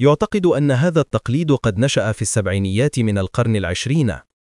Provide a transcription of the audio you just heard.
يعتقد أن هذا التقليد قد نشأ في السبعينيات من القرن العشرين.